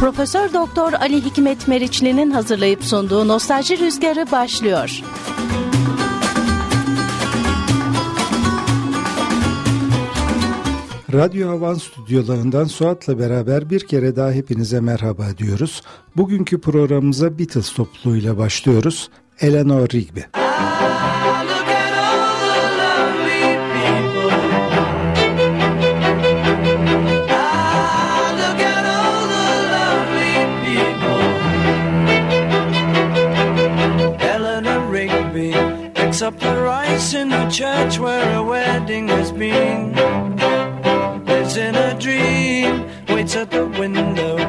Profesör Doktor Ali Hikmet Meriçli'nin hazırlayıp sunduğu Nostalji Rüzgarı başlıyor. Radyo Havan stüdyolarından Suat'la beraber bir kere daha hepinize merhaba diyoruz. Bugünkü programımıza Beatles topluluğuyla başlıyoruz. Eleanor Rigby. church where a wedding has been. Lives in a dream, waits at the window.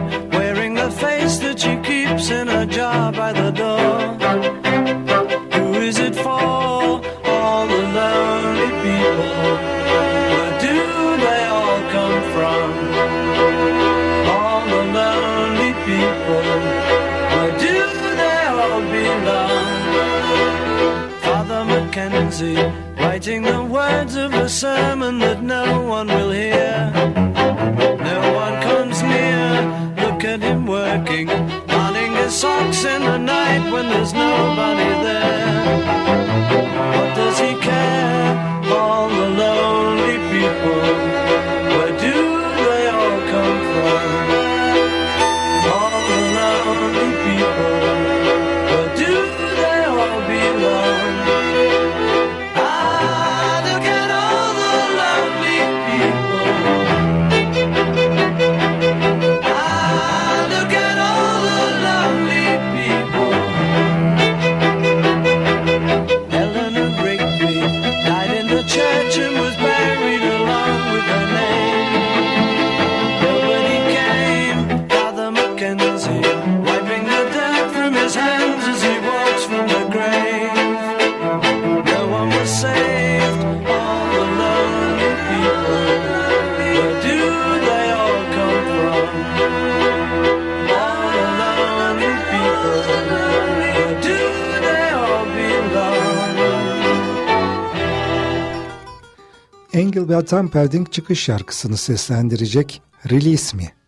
sermon that no one will hear. No one comes near, look at him working, darning his socks in the night when there's nobody there. Meltem Perding çıkış şarkısını seslendirecek Release Me.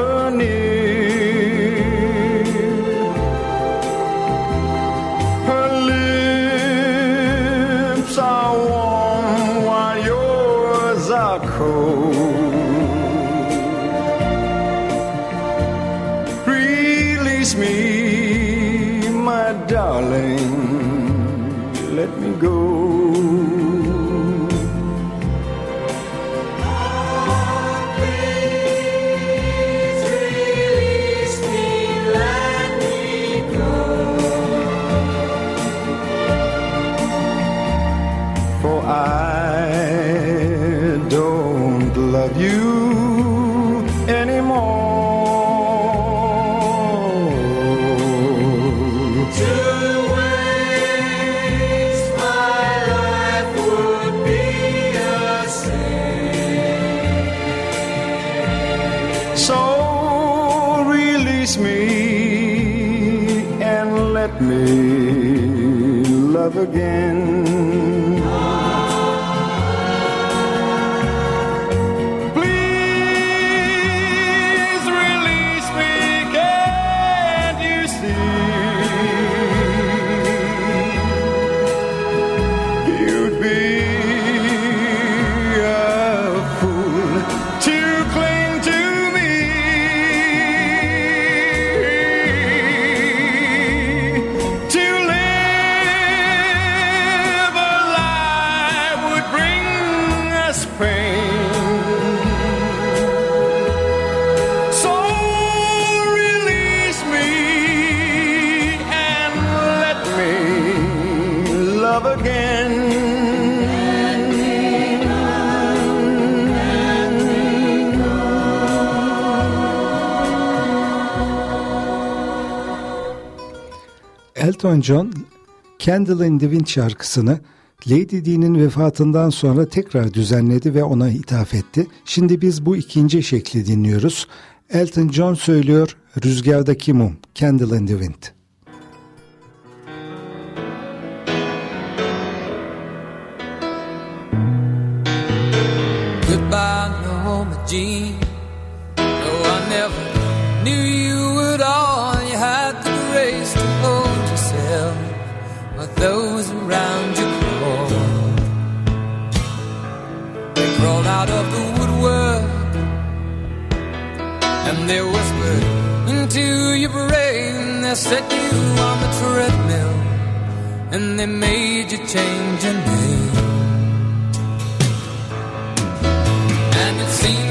journey Elton John, Candle in the Wind şarkısını Lady Di'nin vefatından sonra tekrar düzenledi ve ona ithaf etti. Şimdi biz bu ikinci şekli dinliyoruz. Elton John söylüyor Rüzgardaki Mum, Candle in the Wind. Out of the woodwork and they whispered into your brain. They set you on the treadmill and they made you change your name. And it seems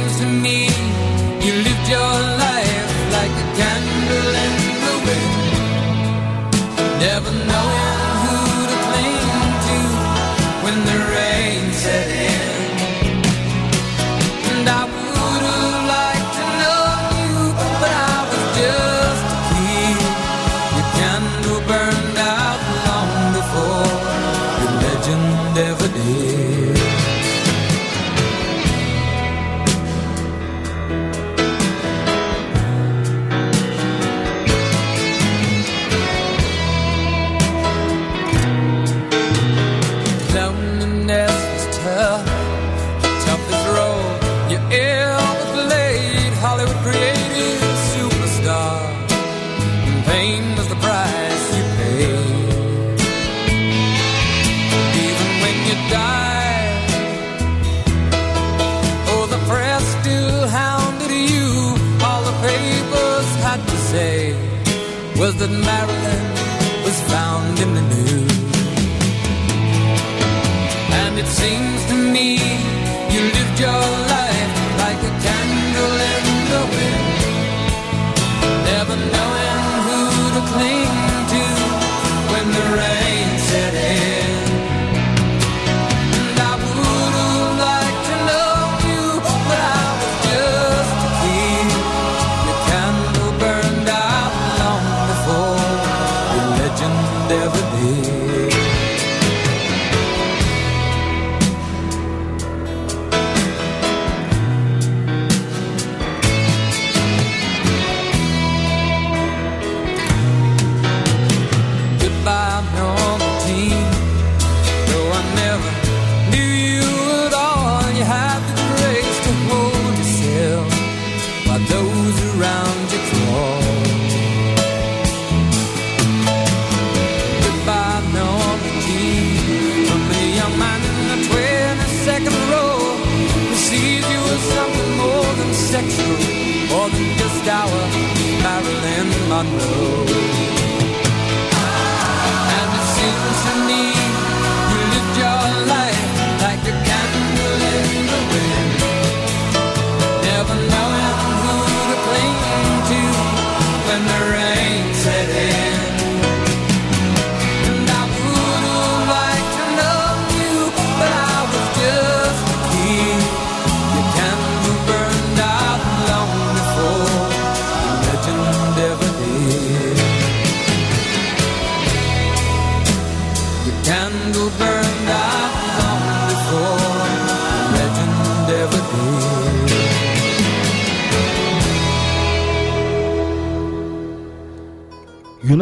pain was the price you paid. Even when you died, oh, the press still hounded you. All the papers had to say was that Marilyn was found in the news. And it seems to me you lived your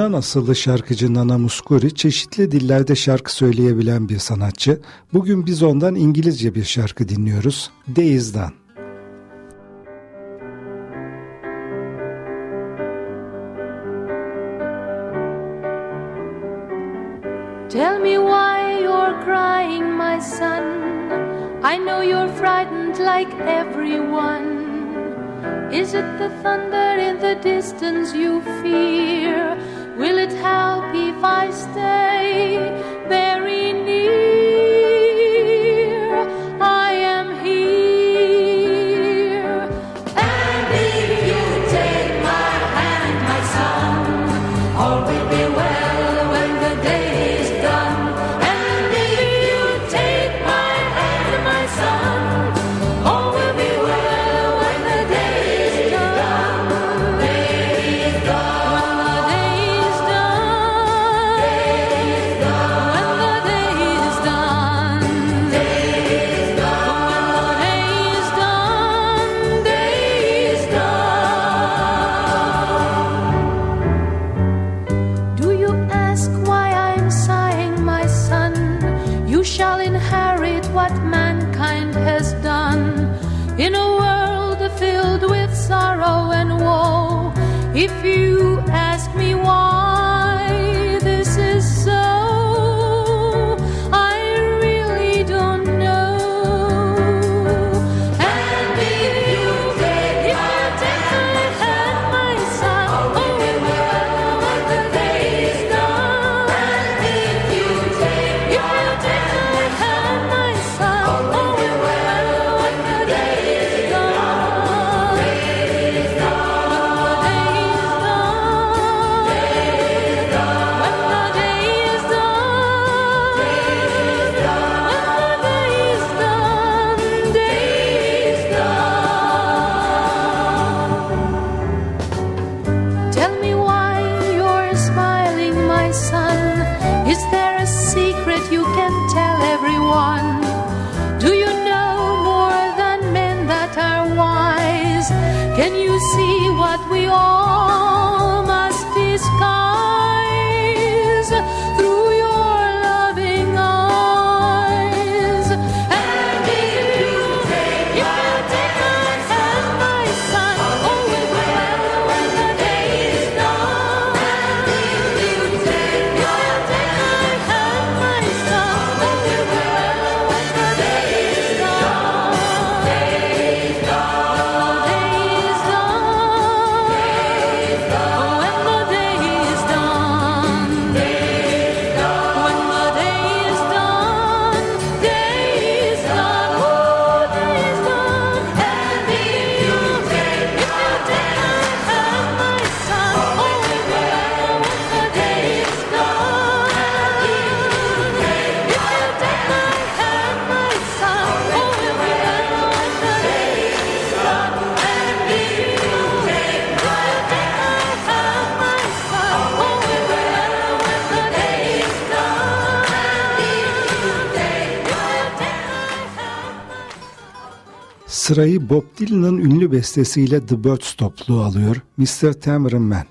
Yunan asıllı şarkıcı Nana Mouskouri çeşitli dillerde şarkı söyleyebilen bir sanatçı. Bugün biz ondan İngilizce bir şarkı dinliyoruz. Days'dan. Tell me why you're crying, my son. I know you're frightened like everyone. Is it the thunder in the distance you fear? Will it help if I stay very near? Sırayı Bob Dylan'ın ünlü bestesiyle The Birds topluluğu alıyor Mr. Tamarind Man.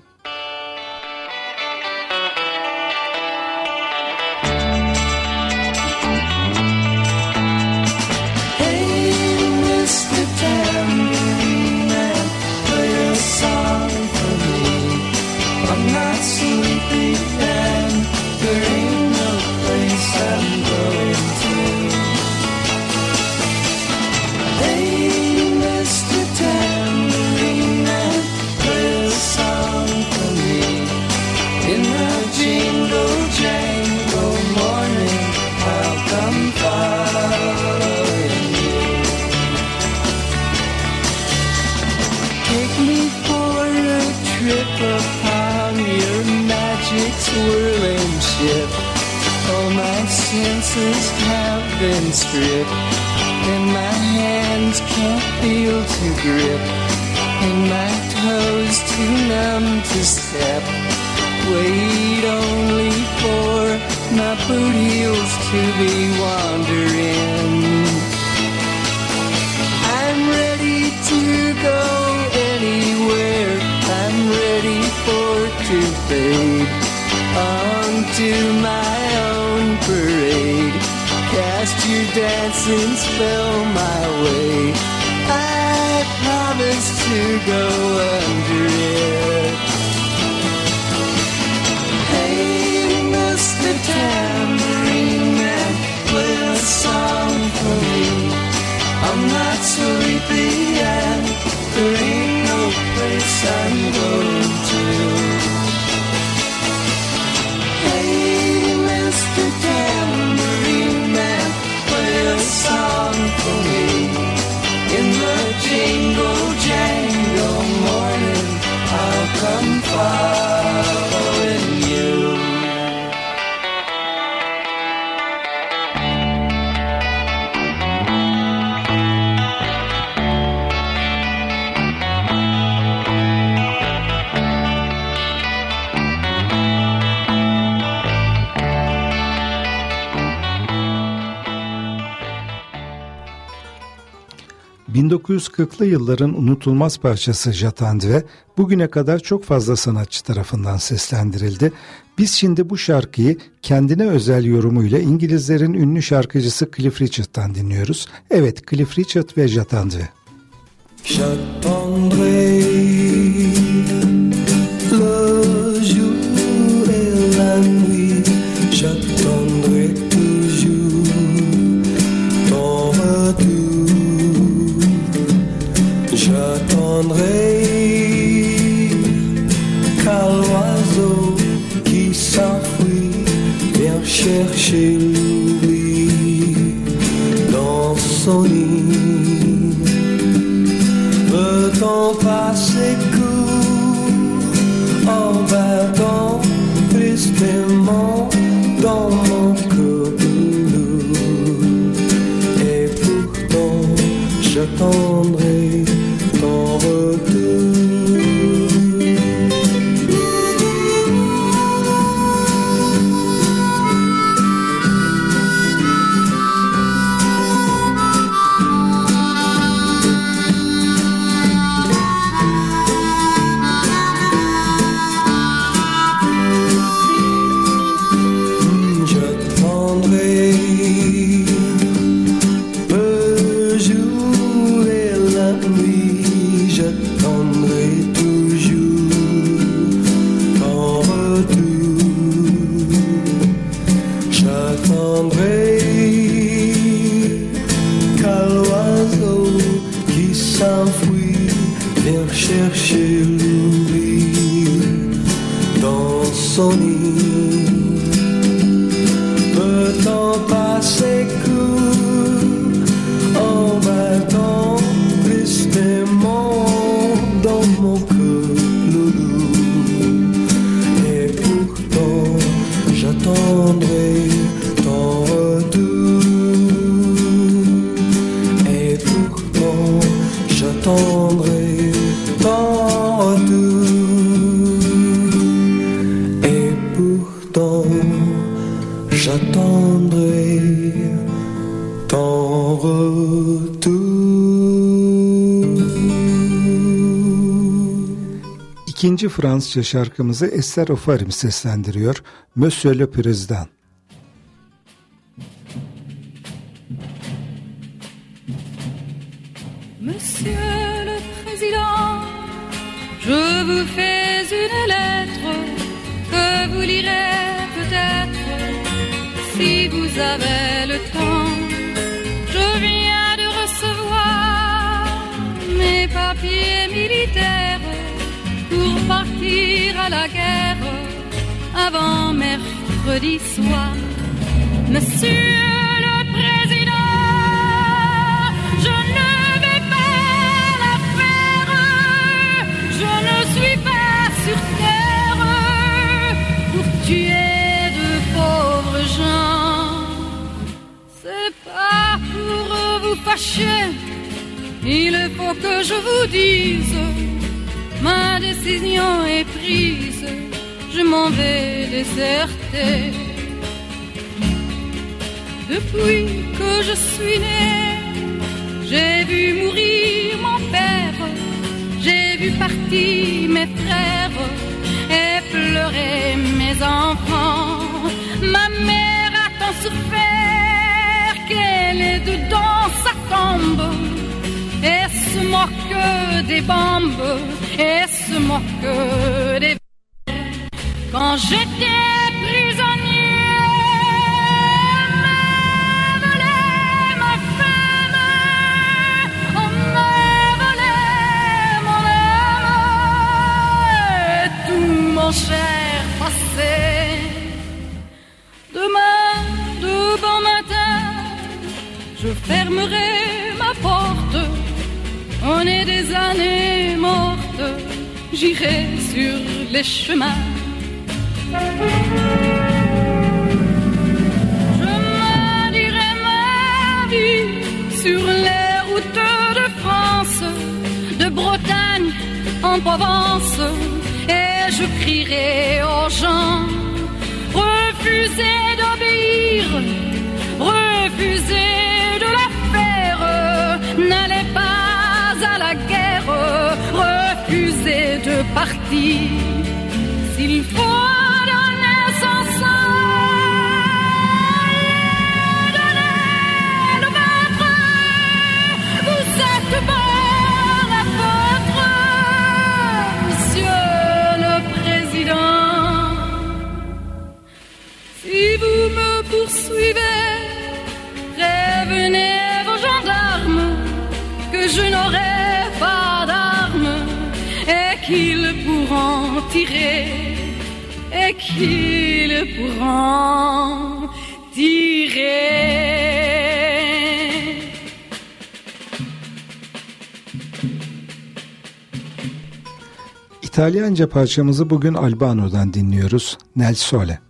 1940'lı yılların unutulmaz parçası Jatandre bugüne kadar çok fazla sanatçı tarafından seslendirildi. Biz şimdi bu şarkıyı kendine özel yorumuyla İngilizlerin ünlü şarkıcısı Cliff Richard'dan dinliyoruz. Evet Cliff Richard ve Jatandre. J'attendrai le jour et la nuit. Chercher l'oubli dans son nid. Le temps passe court en battant tristement İkinci Fransızca şarkımızı Esther Ofarim seslendiriyor. Monsieur le Président. Monsieur le Président, je vous fais une lettre que vous lirez peut-être si vous avez le temps. Je viens de recevoir mes papiers militaires partir à la guerre avant mercredi soir. Monsieur le Président, je ne vais pas la faire. Je ne suis pas sur terre pour tuer de pauvres gens. C'est pas pour vous fâcher. Il faut que je vous dise, ma décision est prise. Je m'en vais déserter. Depuis que je suis né, j'ai vu mourir mon père, j'ai vu partir mes frères et pleurer mes enfants. Ma mère a tant souffert qu'elle est dedans sa tombe et se moque des bombes et se moque des quand j'étais j'irai sur les chemins. Je me dirai ma vie sur les routes de France, de Bretagne en Provence, et je crierai aux gens, refusez d'obéir, refusez partir. S'il faut donner son sang, le. Vous êtes bon apôtre, Monsieur le Président. Si vous me poursuivez, prévenez vos gendarmes que je n'aurai tirer, et qu'ils pourront tirer. İtalyanca parçamızı bugün Albano'dan dinliyoruz. Nel Sole.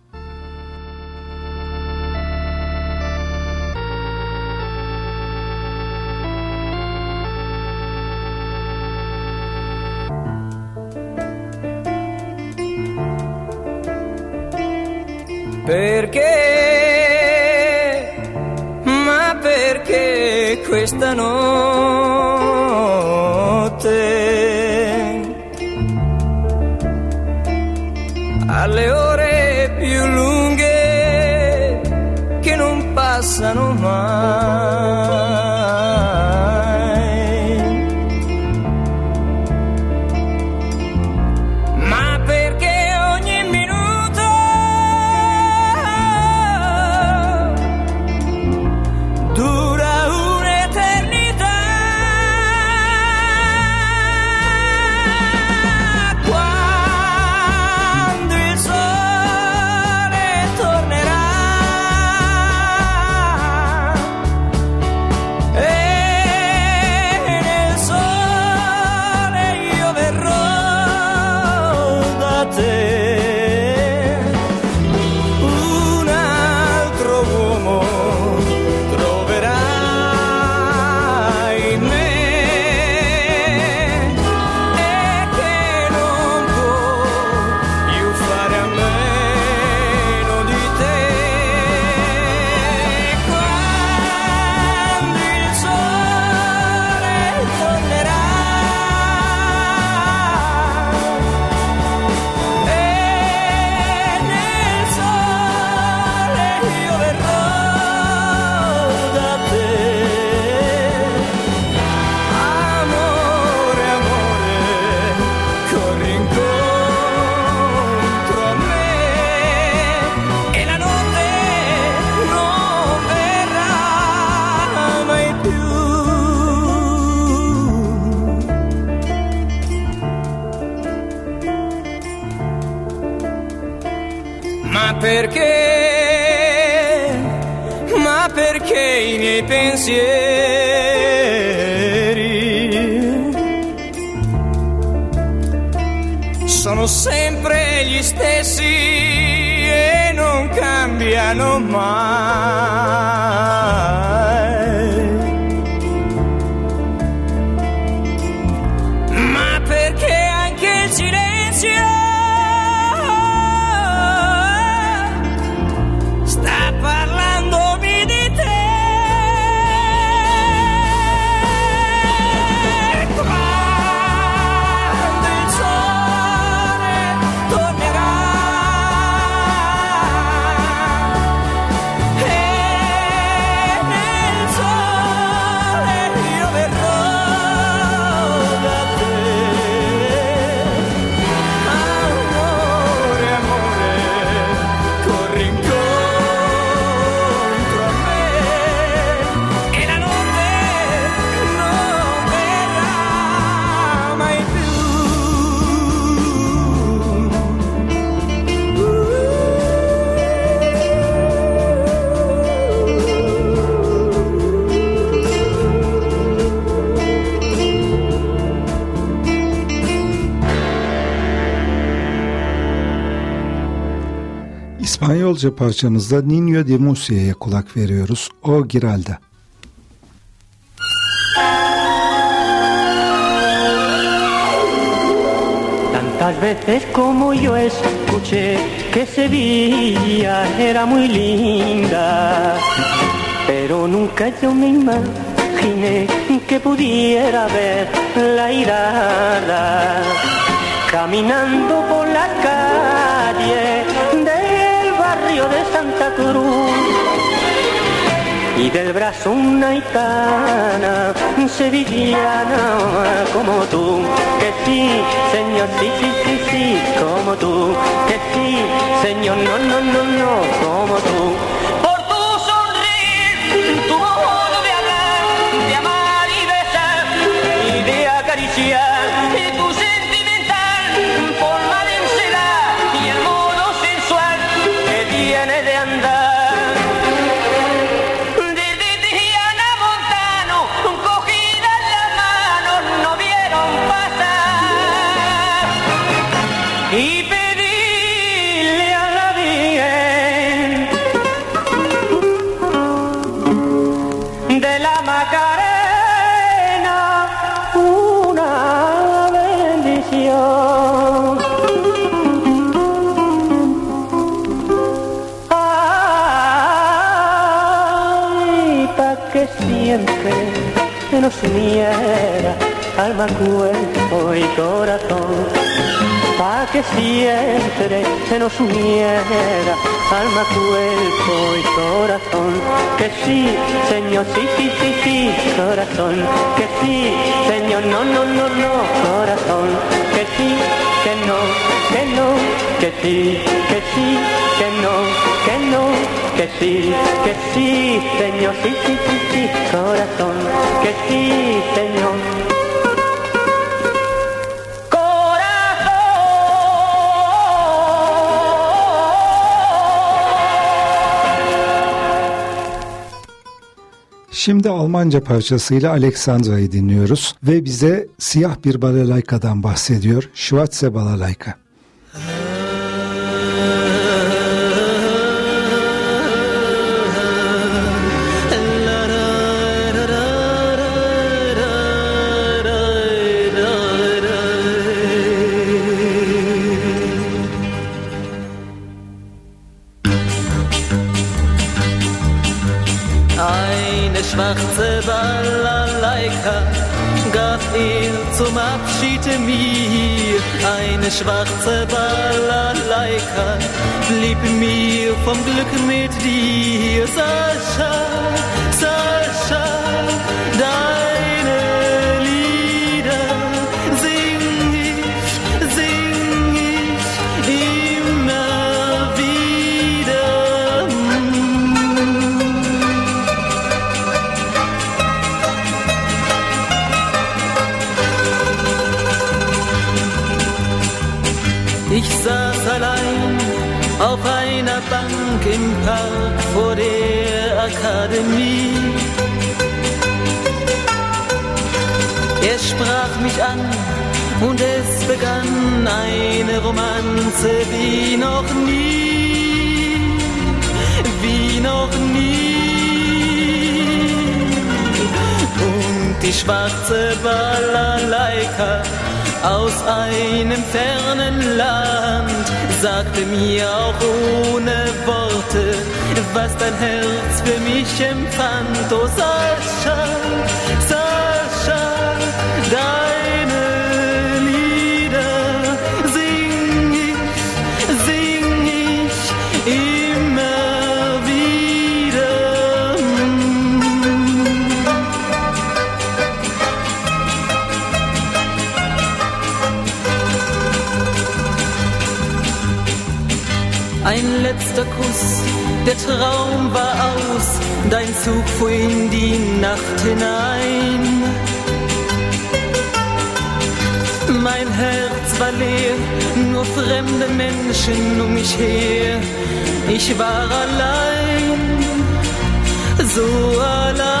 İspanyolca parçamızda Niño de Musia'ya kulak veriyoruz. O Giralda. Tantas veces como yo escuché que Sevilla era muy linda, pero nunca yo me imaginé que pudiera ver la irada caminando por la calle de Santa Cruz. Y del brazo una gitana sevillana como tú, que sí, señor, sí, sí, sí, sí, como tú, que sí, señor, no, no, no, no, como tú. Corazón, para que siempre se nos uniera, alma, cuerpo y corazón, que sí, Señor, sí, sí, sí, sí, corazón, que sí, Señor, no, no, no, no, corazón, que sí, que no, que no, que sí, que sí, que no, que no, que sí, que sí, Señor, sí, sí, sí, sí, corazón, que sí, Señor. Şimdi Almanca parçasıyla Alexandra'yı dinliyoruz ve bize siyah bir balalayka'dan bahsediyor. Schwarze Balalaika. Schwarze Balalaika gab er zum Abschied mir. Eine schwarze Balalaika blieb mir vom Glück mit dir. Sascha, Sascha, im Park vor der Akademie. Er sprach mich an und es begann eine Romanze wie noch nie, wie noch nie. Und die schwarze Balalaika aus einem fernen Land sagte mir auch ohne Worte, was dein Herz für mich empfand. Oh Sascha, Sascha, letzter Kuss, der Traum war aus, dein Zug fuhr in die Nacht hinein. Mein Herz war leer, nur fremde Menschen um mich her. Ich war allein, so allein.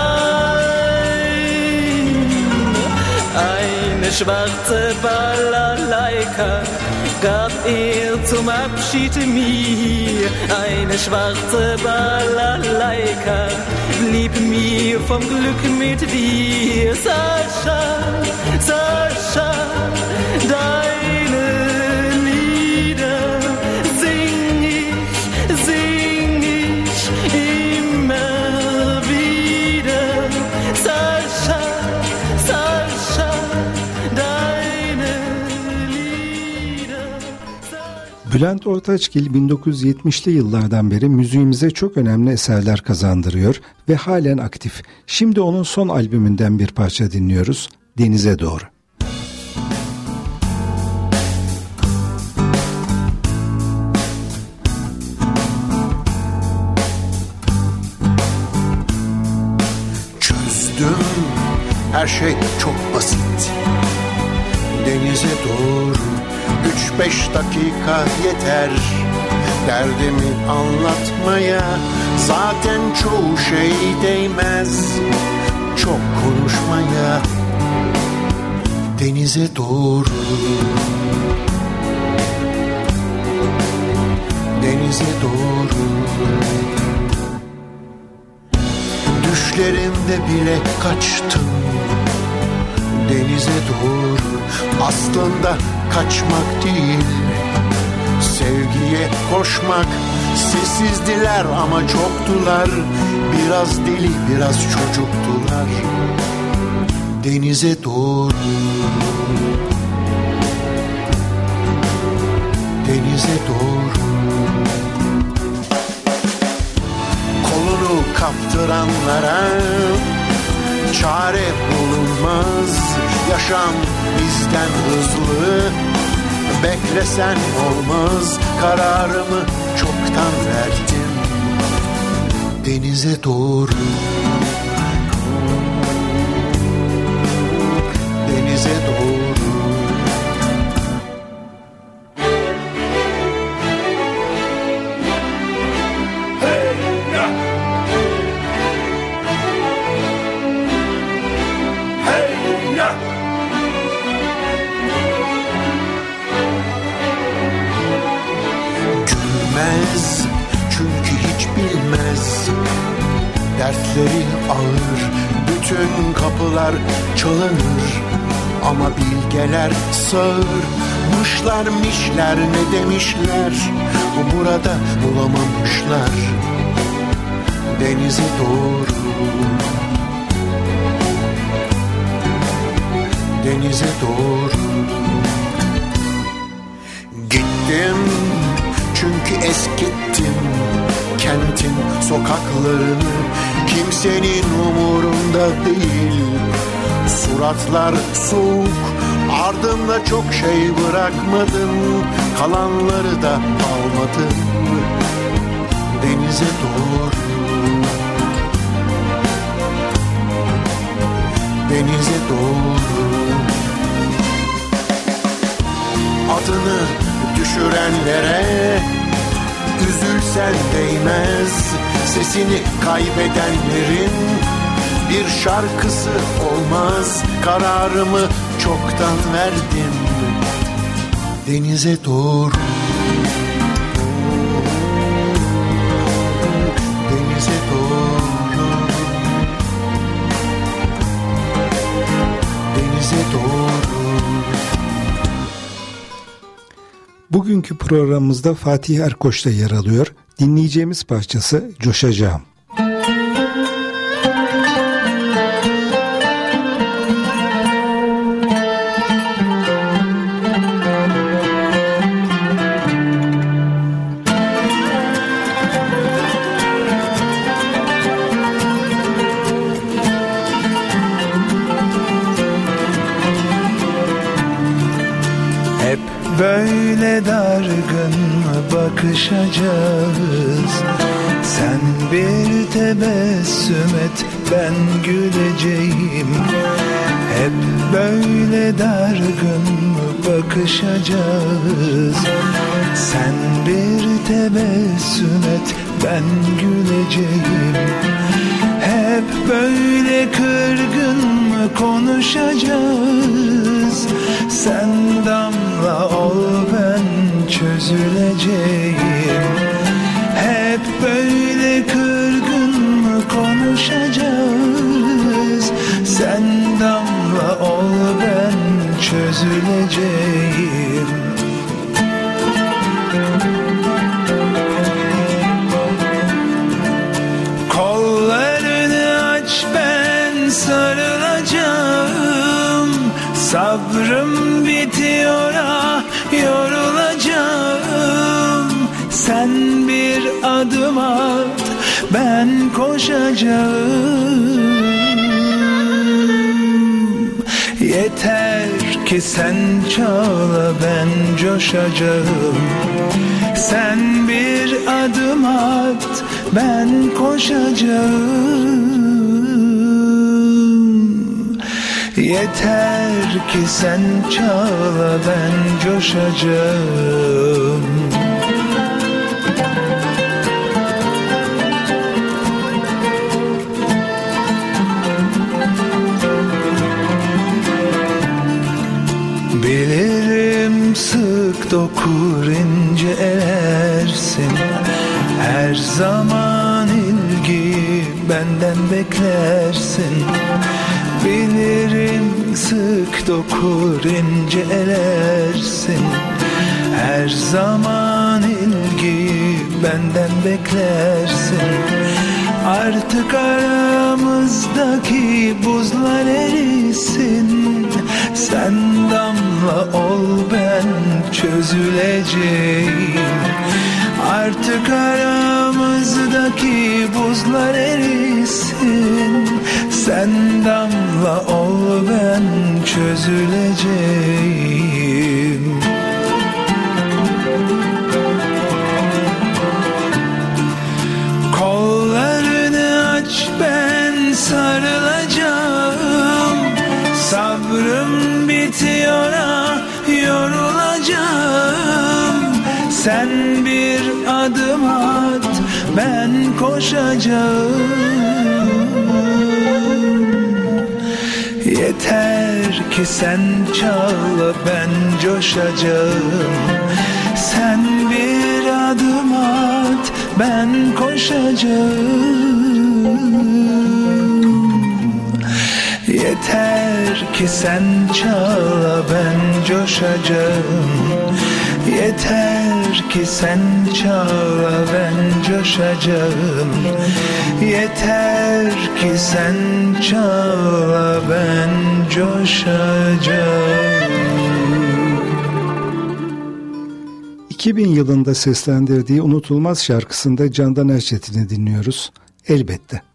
Eine schwarze Balalaika gab er zum Abschied mir. Eine schwarze Balalaika blieb mir vom Glück mit dir. Sascha, Sascha, deine Bülent Ortaçgil 1970'li yıllardan beri müziğimize çok önemli eserler kazandırıyor ve halen aktif. Şimdi onun son albümünden bir parça dinliyoruz. Denize Doğru. Çözdüm her şey çok basit Denize doğru üç beş dakika yeter. Derdimi anlatmaya zaten çoğu şey değmez. Çok konuşmaya denize doğru. Denize doğru. Düşlerimde bile kaçtım. Denize doğru. Aslında kaçmak değil Sevgiye koşmak. Sessizdiler ama çoktular Biraz deli biraz çocuktular Denize doğru. Denize doğru. Kolunu kaptıranlara çare bulunmaz. Yaşam bizden hızlı. Beklesen olmaz. Kararımı çoktan verdim. Denize doğru Ama bilgeler sağır Mışlar mişler ne demişler? Burada bulamamışlar. Denize doğru. Denize doğru. Gittim çünkü eskittim kentin sokaklarını. Kimsenin umurunda değil. Suratlar soğuk ardımda çok şey bırakmadım Kalanları da almadım Denize doğru Denize doğru. Adını düşürenlere Üzülsen değmez Sesini kaybedenlerin Bir şarkısı olmaz. Kararımı çoktan verdim Denize doğru Denize doğru Denize doğru Bugünkü programımızda Fatih Erkoç da yer alıyor. Dinleyeceğimiz parçası Coşacağım. Bakışacağız Sen bir tebessüm et ben güleceğim. Hep böyle dargın bakışacağız? Sen bir tebessüm et ben güleceğim. Hep böyle kırgın mı konuşacağız? Sen damla ol ben çözüleceğim. Hep böyle kırgın mı konuşacağız? Sen damla ol ben çözüleceğim. Kollarını aç ben sarılacağım. Sabrım bitiyor ah yorulacağım Sen bir adım at ben koşacağım. Yeter ki sen çağla ben coşacağım. Sen bir adım at ben koşacağım. Yeter ki sen çağla ben coşacağım dokur ince elersin Her zaman ilgi benden beklersin. Bilirim sık dokur ince elersin Her zaman ilgi benden beklersin. Artık aramızdaki buzlar erisin. Sen damla ol ben çözüleceğim Artık aramızdaki buzlar erisin. Sen damla ol ben çözüleceğim Kollarını aç ben sarılacağım yorulacağım Sen bir adım at ben koşacağım. Yeter ki sen çal ben coşacağım. Sen bir adım at ben koşacağım Yeter ki sen çal ben coşacağım Yeter ki sen çal ben coşacağım Yeter ki sen çal ben coşacağım 2000 yılında seslendirdiği unutulmaz şarkısında Candan Erçetin'i dinliyoruz. Elbette.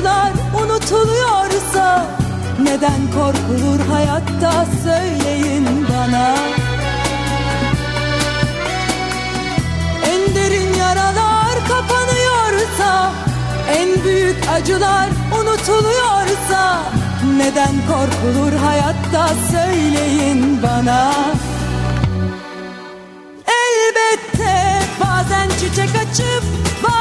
Acılar unutuluyorsa Neden korkulur hayatta söyleyin bana. En derin yaralar kapanıyorsa En büyük acılar unutuluyorsa Neden korkulur hayatta söyleyin bana. Elbette bazen çiçek açıp bazen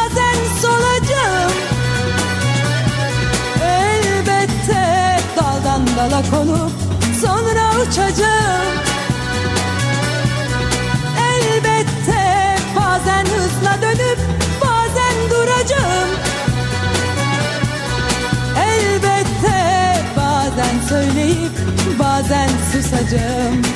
dala konup sonra uçacağım. Elbette bazen hızla dönüp bazen duracağım. Elbette bazen söyleyip bazen susacağım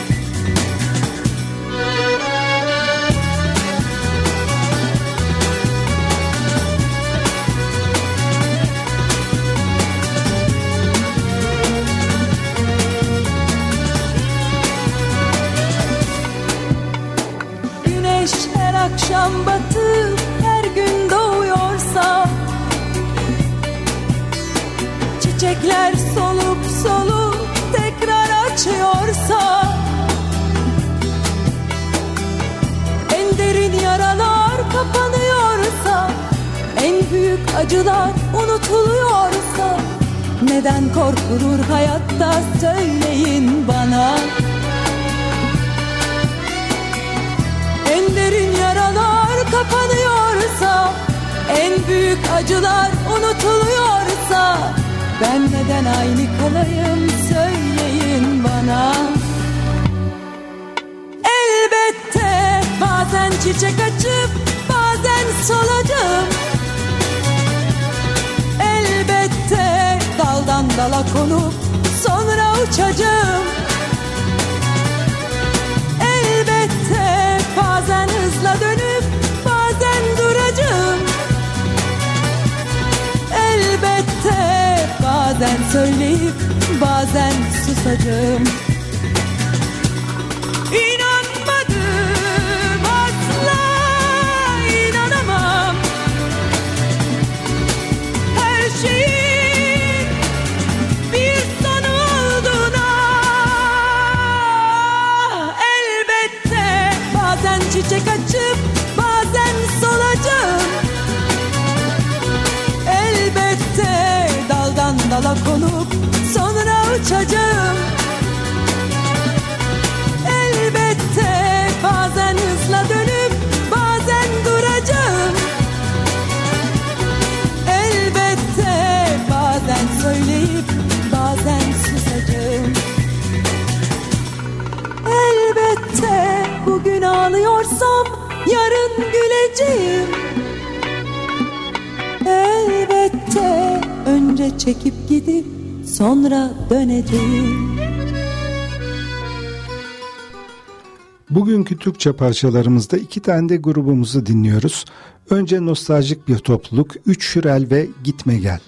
akşam batıp her gün doğuyorsa Çiçekler solup solup tekrar açıyorsa En derin yaralar kapanıyorsa En büyük acılar unutuluyorsa Neden korkulur hayatta söyleyin bana kapanıyorsa En büyük acılar unutuluyorsa Ben neden aynı kalayım söyleyin bana. Elbette bazen çiçek açıp bazen solacağım Elbette daldan dala konup sonra uçacağım bazen uçacağım Elbette bazen hızla dönüp bazen duracağım. Elbette bazen söyleyip bazen susacağım. Elbette bugün ağlıyorsam yarın güleceğim. Elbette önce çekip gidip sonra döneceğim. Bugünkü Türkçe parçalarımızda iki tane de grubumuzu dinliyoruz. Önce nostaljik bir topluluk Üç Hürel ve Gitme Gel.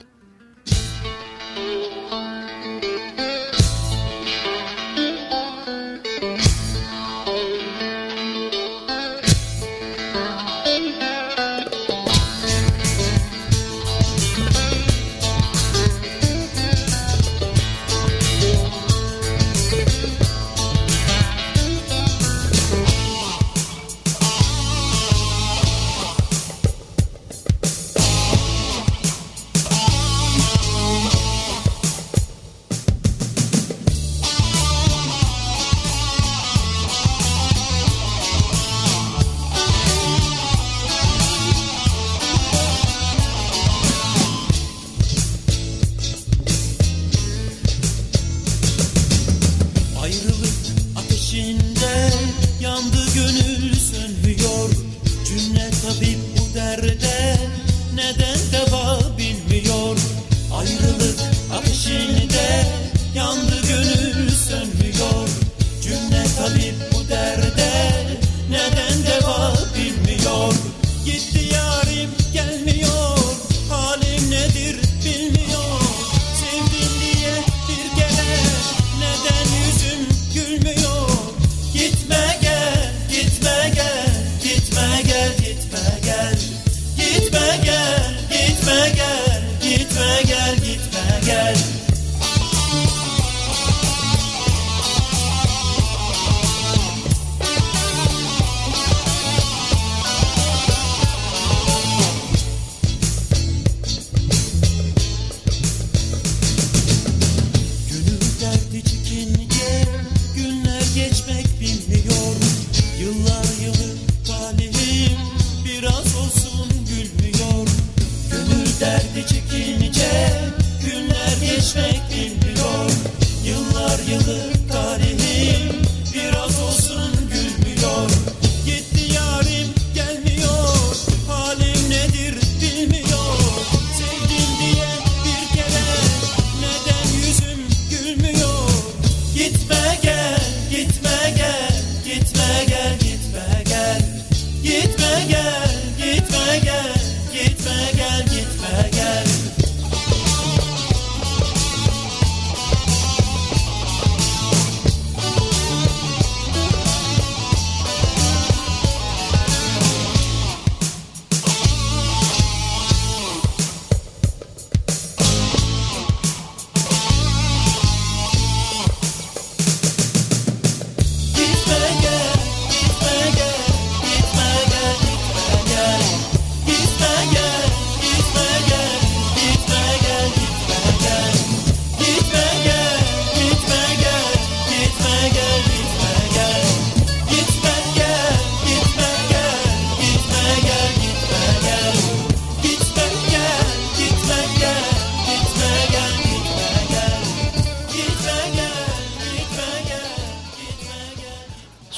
perfect.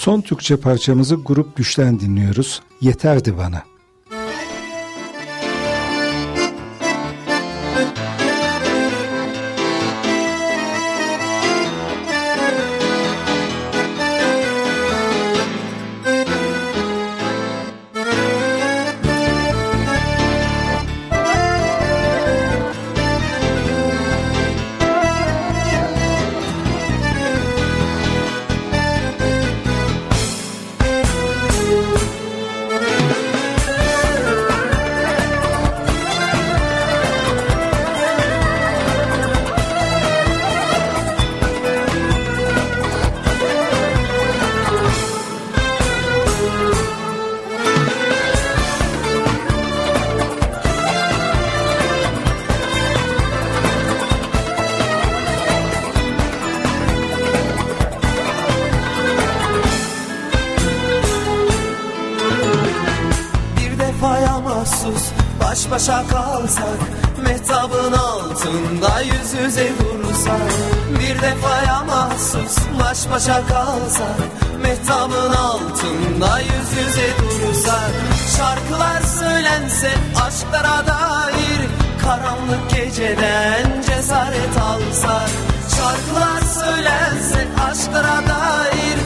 Son Türkçe parçamızı grup Güç'ten dinliyoruz. Yeterdi bana. Baş başa kalsak Mehtabın altında yüz yüze dursak Bir defaya mahsus baş başa kalsak Mehtabın altında yüz yüze dursak. Şarkılar söylense aşklara dair Karanlık geceden cesaret alsak. Şarkılar söylense aşklara dair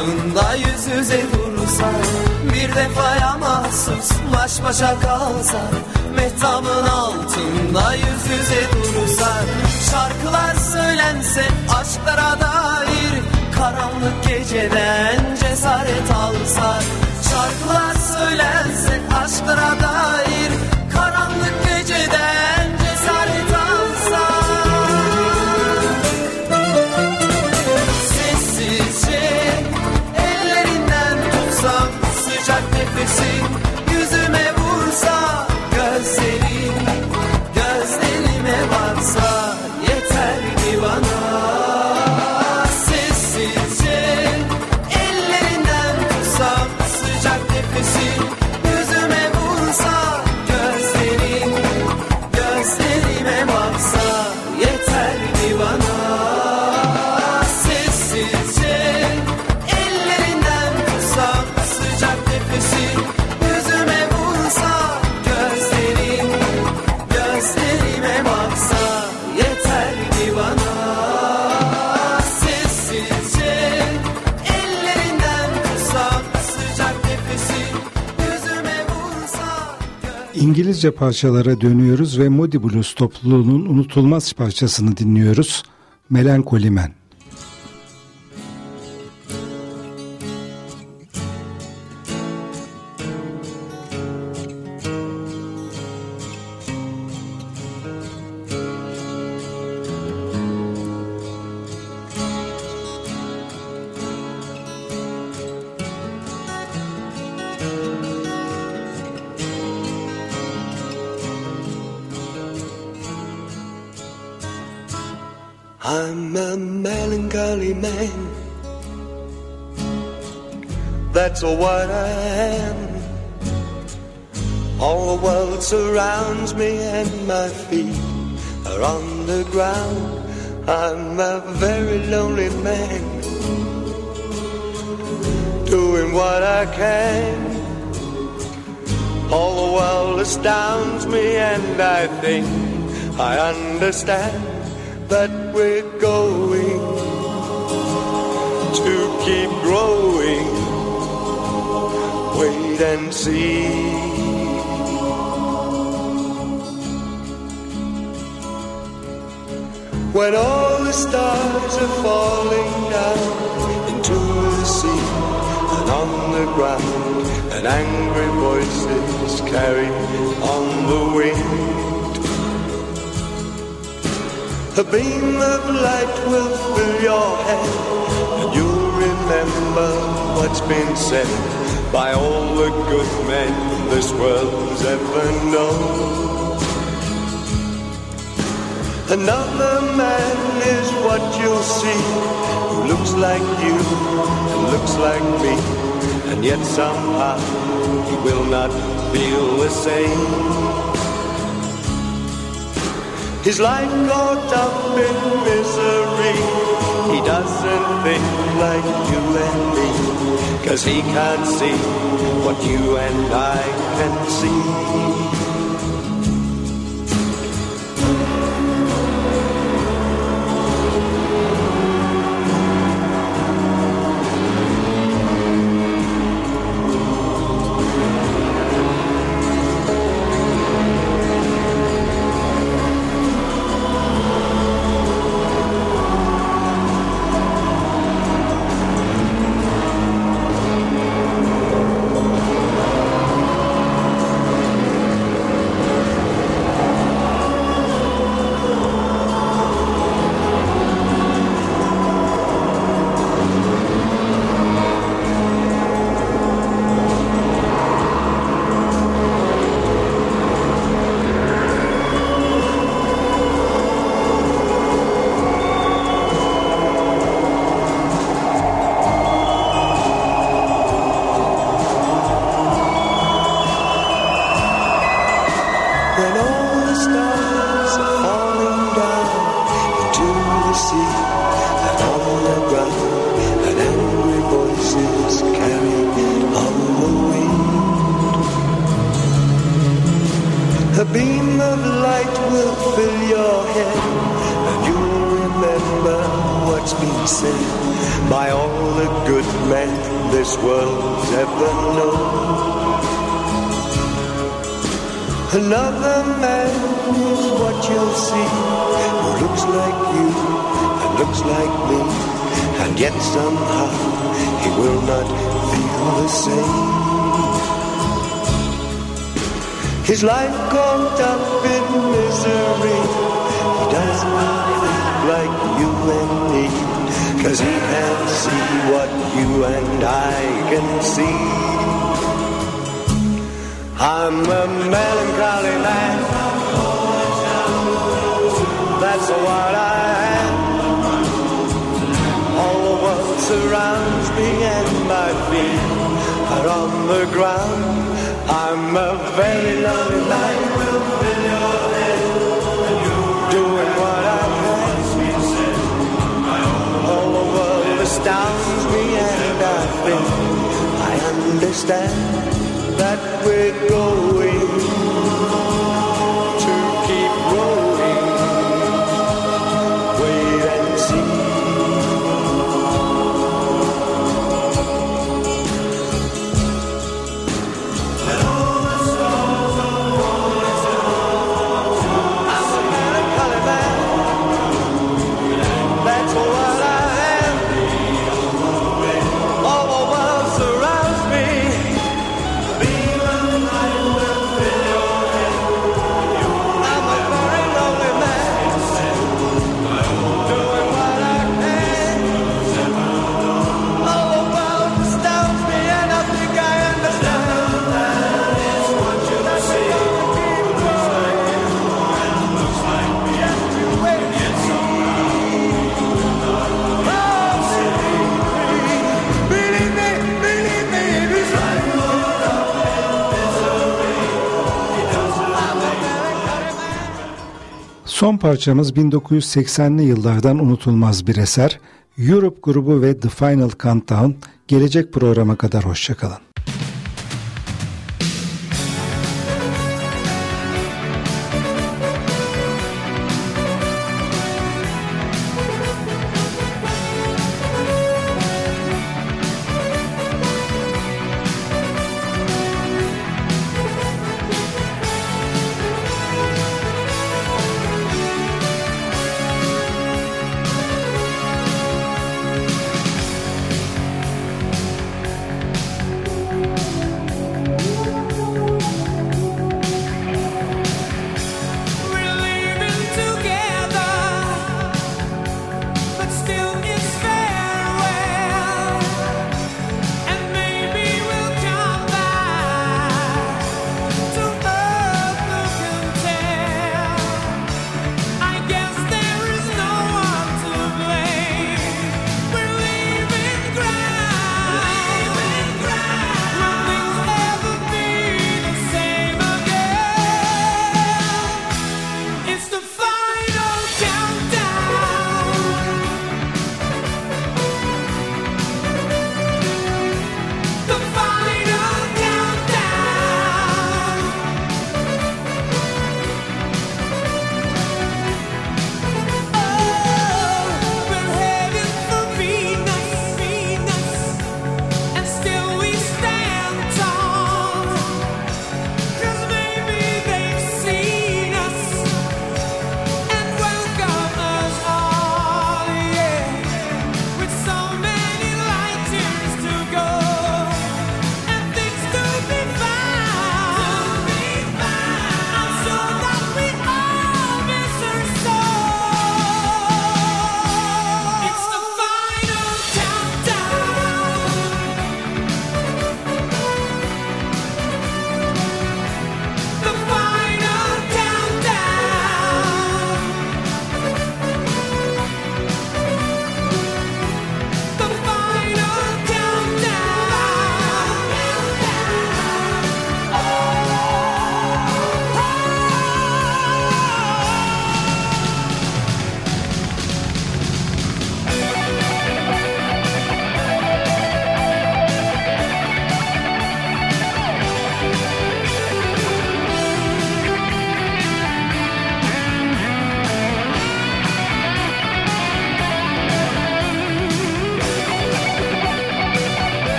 altında yüz yüze dursak Bir defaya mahsus baş başa kalsak Mehtabın altında yüz yüze dursak Şarkılar söylense aşklara dair Karanlık geceden cesaret alsak Şarkılar söylense aşklara dair İngilizce parçalara dönüyoruz ve Moody Blues topluluğunun unutulmaz parçasını dinliyoruz. Melancholy That's what I am. All the world surrounds me and my feet are on the ground. I'm a very lonely man. Doing what I can. All the world astounds me and I think I understand that we're going to keep growing. And see. When all the stars are falling down into the sea and on the ground, and angry voices carry on the wind. A beam of light will fill your head, remember what's been said by all the good men this world's ever known. Another man is what you'll see, who looks like you and looks like me, and yet somehow he will not feel the same. His life caught up in misery. He doesn't think like you and me. Cause he can't see what you and I can see. His life caught up in misery He does not like you and me Cause he can't see what you and I can see I'm a melancholy man. That's what I am. All the world surrounds me and my feet are on the ground. I'm a very lonely man. Doing what I. All the world astounds me and I think I understand that we're going Son parçamız 1980'li yıllardan unutulmaz bir eser. Europe grubu ve The Final Countdown. Gelecek programa kadar hoşçakalın.